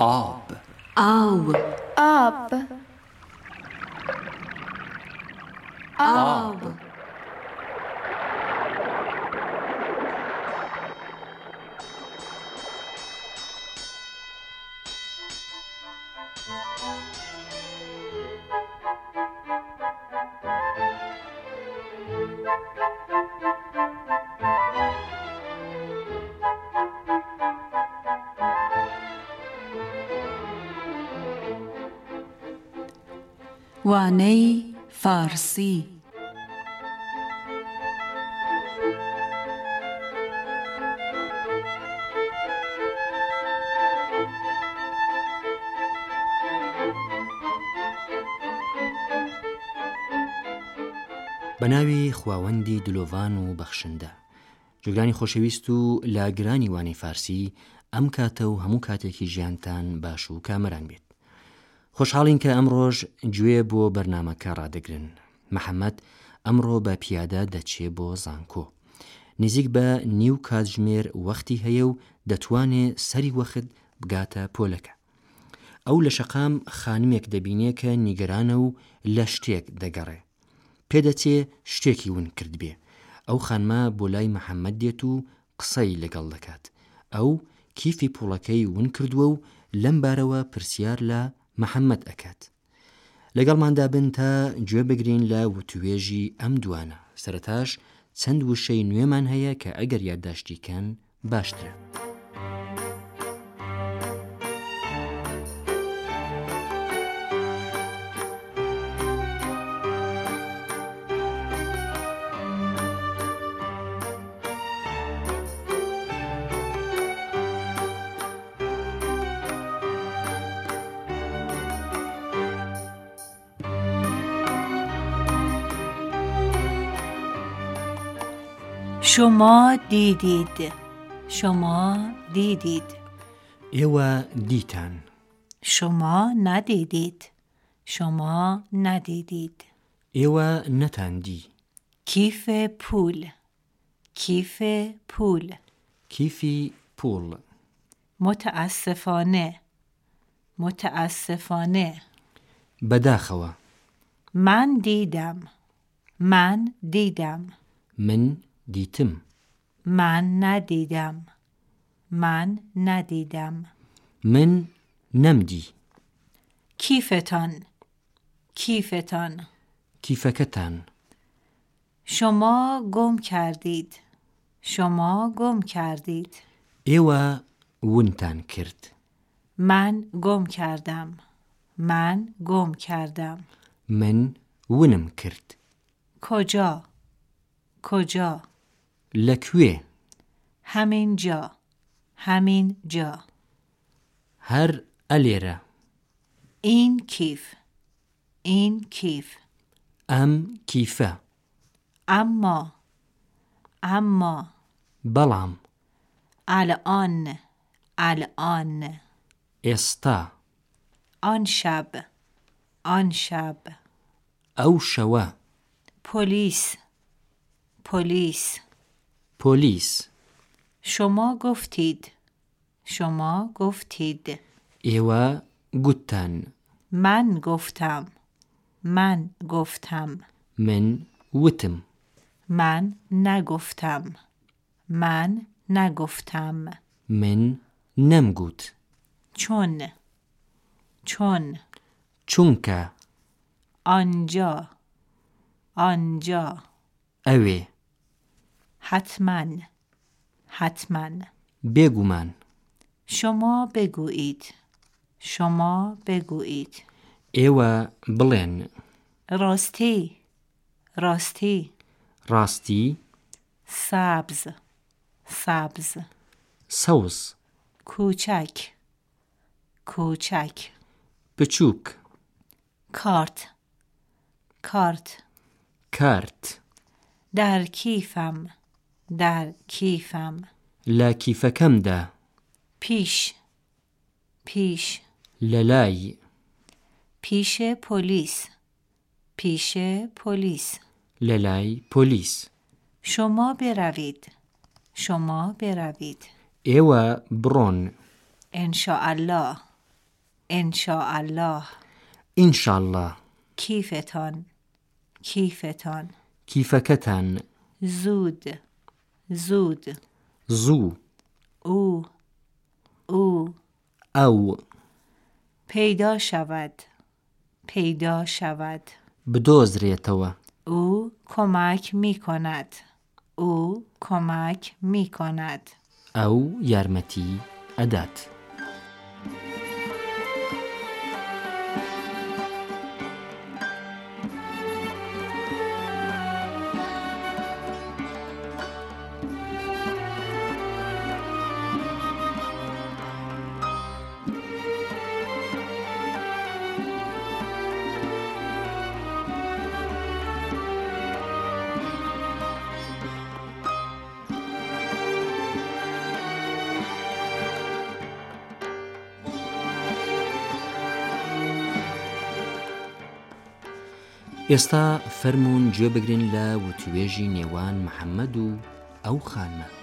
Up, up, up, up. وانەی فارسی. بە ناوی خواوەندی دلۆڤان و بەخشندە جگرانی خۆشەویست و لاگرانی وانەی فارسی ئەم کاتە و هەموو کاتێکی ژیانتان باش و کامەران بێت. خۆشحاڵین کە ئەمڕۆژ گوێ بۆ بەرنمەکە ڕدەگرن محەممەد ئەمڕۆ بە پیادە دەچێ بۆ زانکۆ. نزیک بە نیو کاتژمێر وەختی هەیە و دەتوانێت سەری وەخت بگاتە پۆلەکە. ئەو لە شەقام خانمێک دەبینێ کە نیگەرانە و لە شتێک دەگەڕێ. پێدەچێ شتێکی ون کرد بێ. ئەو خانما بۆ لای محەممەد دێت و قسەی لەگەڵ دەکات. ئەو کیفی پوڵەکەی ون کردووە و لەم بارەوە پرسیار لە محەممەد ئەکات لەگەڵماندا بن تا گوێ بگرین لە وتوێژی ئەم دوانە سەرتاش چەند وشەی نوێمان هەیە کە ئەگەر یادداشتیکەن باشترە. شما دیدید. شما دیدید. ئێوە دیتان شما ندیدید. شما ندیدید. ئێوە نەتاندی کیف پول. کیف پول. کیفی پوڵ متاسفانه. متاسفانه. بەداخەوە من دیدم. من دیدم. من دیتم. من ندیدم. من ندیدم. من نەمدی کیفتان؟ کیفتان. کیفەکەتان شما گم کردید. شما گم کردید. ئێوە ونتان کرد. من گم کردم. من گم کردم. من ونم کرد. کجا؟ کجا؟ لەکوێ همین جا. همین جا. هەر ئەلێرە این کیف. این کیف. ئەم کیفە اما. اما. بەڵام الان. الان. ئێستا آن شب. آن شب. ئەو شەوە پلیس. پلیس. پۆلیس شما گفتید. شما گفتید. ئێوە گوتتان من گفتم. من گفتم. من وتم من نگفتم. من نگفتم. من نەمگوت چون. چون. چونکە آنجا. آنجا. ئەوێ حتما. حتما. بێگومان شما بگویید. شما بگویید. ئێوە بڵێن راستی. راستی. ڕاستی سبز. سبز. سەوز کوچک. کوچک. بچووک کارت. کارت. کارت. در کیفم. در کیفم. لە کیفەکەمدا پیش. پیش. لە لای پیش پلیس. پیش پلیس. لە لای پۆلیس شما بروید. شما بروید. ئێوە بڕۆن ان شاء الله ان الله ئینشاءله کیفتان. کیفتان. کیفەکەتان زود. زود. زوو او. او. ئەو پیدا شود. پیدا شود. بدۆزرێتەوە. او کمک می کند او کمک می کند ئەو یارمەتی ئەدات ئێستا فەرمونون گوێ بگرین لە وتوێژی نێوان محەممەد و ئەو خانمە.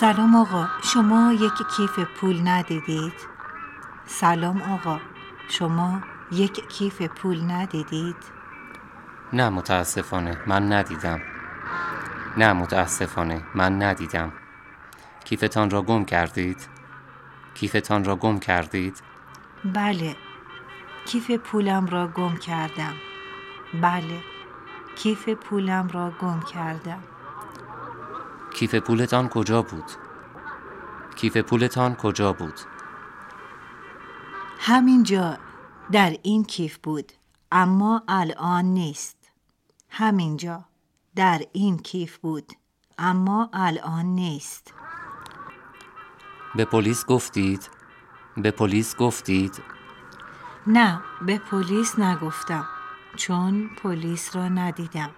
سلام آقا شما یک کیف پول ندیدید؟ سلام آقا شما یک کیف پول ندیدید؟ نه متاسفانه من ندیدم. نه متاسفانه من ندیدم. کیفتان را گم کردید؟ کیفتان را گم کردید؟ بله کیف پولم را گم کردم. بله کیف پولم را گم کردم. کیف پولتان کجا بود؟ کیف پولتان کجا بود؟ همینجا در این کیف بود اما الان نیست. همینجا در این کیف بود اما الان نیست. به پلیس گفتید؟ به پلیس گفتید؟ نه به پلیس نگفتم چون پلیس را ندیدم.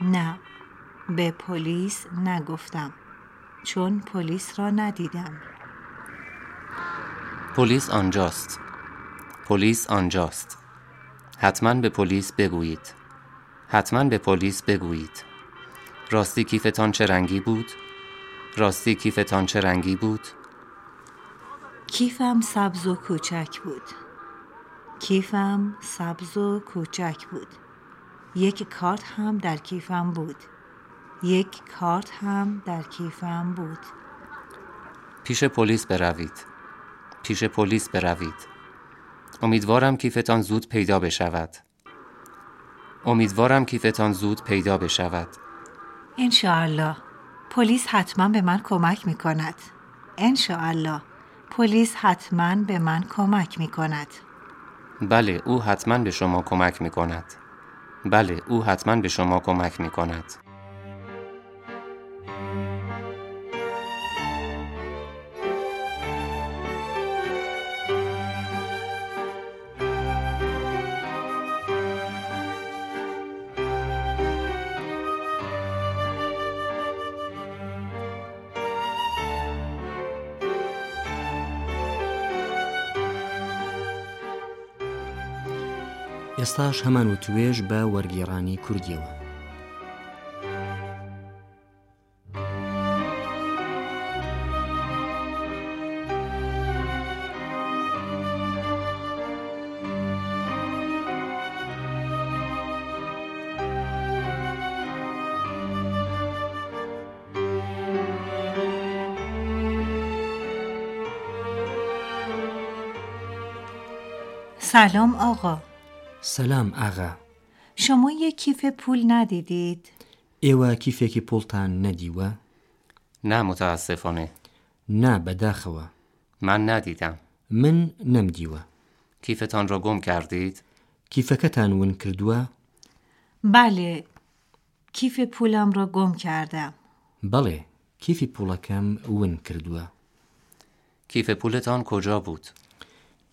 نه. به پلیس نگفتم چون پلیس را ندیدم. پلیس آنجاست. پلیس آنجاست. حتما به پلیس بگویید. حتما به پلیس بگویید. راستی کیفتان چه رنگی بود؟ راستی کیفتان چه رنگی بود؟ کیفم سبز و کوچک بود. کیفم سبز و کوچک بود. یک کارت هم در کیفم بود. یک کارت هم در کیفم بود. پیش پلیس بروید. پیش پلیس بروید. امیدوارم کیفتان زود پیدا بشود. امیدوارم کیفتان زود پیدا بشود. انشاءالله. پلیس حتما به من کمک می کند انشاءالله. پلیس حتما به من کمک می کند بله او حتما به شما کمک می کند بله او حتما به شما کمک می کند ئێستاش هەمان و توێژ بە وەرگێڕانی کوردیەوە. سلام آقا. سەسلام ئاغا شەمۆ یە کیفێ پول نادیدیت ئێوە کیفێکی پڵتان نەدیوە؟ نامتەسێفۆنێ نا بەداخەوە. من نادیدم من نەمدیوە. کیفەتان ڕۆ گۆم کردیت کیفەکەتان ون کردووە؟ بالێ کیفێ پولام ڕۆ گۆم کردە بەڵێ کیفی پوڵەکەم ون کردووە. کیفە پولتان کۆجا بوو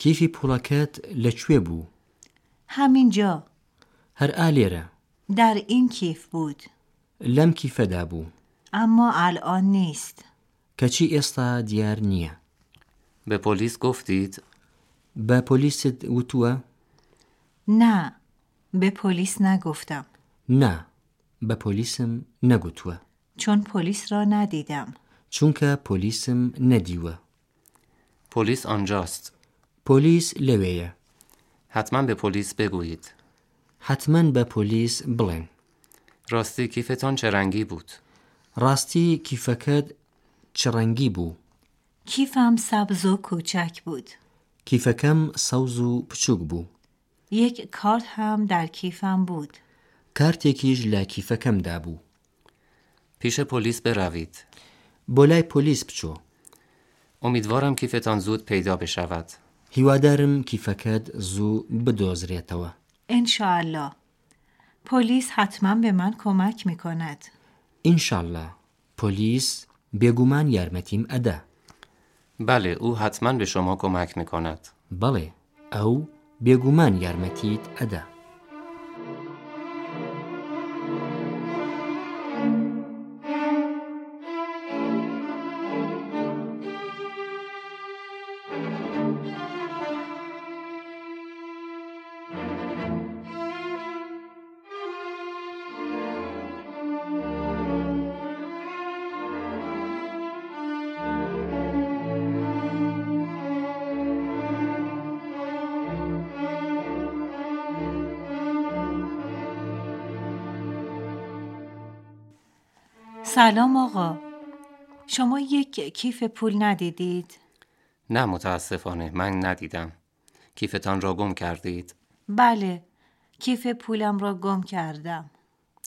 کیفی پوڵەکەت لەکوێ بوو؟ همینجا هەر ئالێرە در این کیف بود. لەم کیفەدا بوو اما الان نیست. کەچی ئێستا دیار نییە به پلیس گفتید؟ بە پۆلیست وتووە نه به پلیس نگفتم. نا بە پۆلیسم نەگوتووە چون پلیس را ندیدم. چونکە پۆلیسم نەدیوە پلیس آنجاست. پۆلیس لەوەیە حتما به پلیس بگویید. حتما بە پۆلیس بڵێن راستی کیفتان چه رنگی بود؟ ڕاستی کیفەکەت چ ڕەنگی بوو کیفم سبز و کوچک بود. کیفەکەم سەوز و پچووک بوو یک کارت هم در کیفم بود. کارتێکیش لە کیفەکەمدا بوو پیش پلیس بروید. بۆ لای پۆلیس بچۆ امیدوارم کیفتان زود پیدا بشود. هیوادارم کیفەکەت زوو بدۆزرێتەوە. انشاءالله. پلیس حتما به من کمک می کند ئینشاءله پۆلیس بێگومان یارمەتیم ئەدا. بله او حتما به شما کمک می کند بەڵێ ئەو بێگومان یارمەتیت ئەدا. سلام آقا. شما یک کیف پول ندیدید؟ نه متاسفانه من ندیدم. کیفتان را گم کردید؟ بله کیف پولم را گم کردم.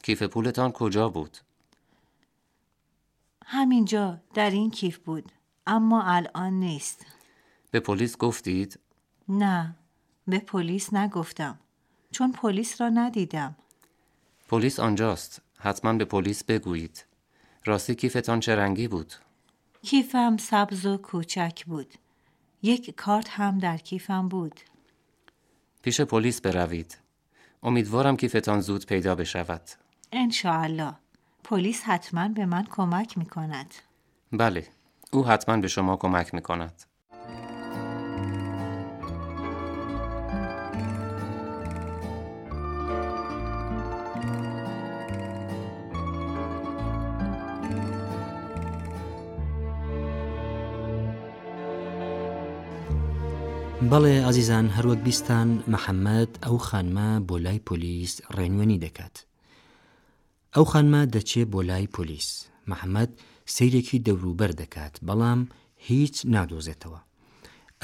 کیف پولتان کجا بود؟ همینجا در این کیف بود اما الان نیست. به پلیس گفتید؟ نه به پلیس نگفتم چون پلیس را ندیدم. پلیس آنجاست حتما به پلیس بگویید. راستی کیفتان چه رنگی بود؟ کیفم سبز و کوچک بود. یک کارت هم در کیفم بود. پیش پلیس بروید. امیدوارم کیفتان زود پیدا بشود. انشاءالله. پلیس حتما به من کمک می کند بله او حتما به شما کمک می کند بەڵێ ئازیزان هەروەک بیستان محەممەد ئەو خانمە بۆ لای پۆلیس ڕێنوێنی دەکات. ئەو خانمە دەچێت بۆ لای پۆلیس. محەممەد سیرێکی دەوروبەر دەکات بەڵام هیچ نادۆزێتەوە.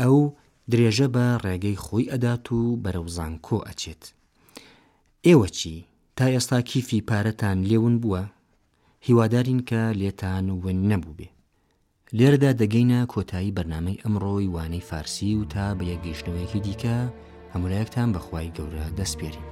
ئەو درێژە بە ڕێگەی خۆی ئەدات و بەرەوزان کۆ ئەچێت. ئێوە چی؟ تا ئێستا کیفی پارەتان لێون بووە؟ هیوادارین کە لێتان ون نەبوو بێ. لێرەدا دەگەینە کۆتایی بەرنمەی ئەمڕۆی وانەی فارسی و تا بە یەکگەیشتنەوەیەکی دیکە هەمولایەکتان بەخوای گەورە دەستپێری.